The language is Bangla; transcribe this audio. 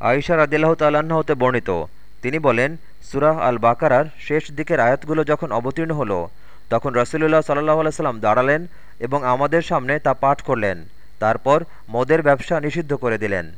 আয়সা রাদিল্লাহ তাল্লাহ্ন হতে বর্ণিত। তিনি বলেন সুরাহ আল বাকারার শেষ দিকের আয়াতগুলো যখন অবতীর্ণ হলো, তখন রসুলুল্লাহ সাল্লাহ সাল্লাম দাঁড়ালেন এবং আমাদের সামনে তা পাঠ করলেন। তারপর মদের ব্যবসা নিষিদ্ধ করে দিলেন।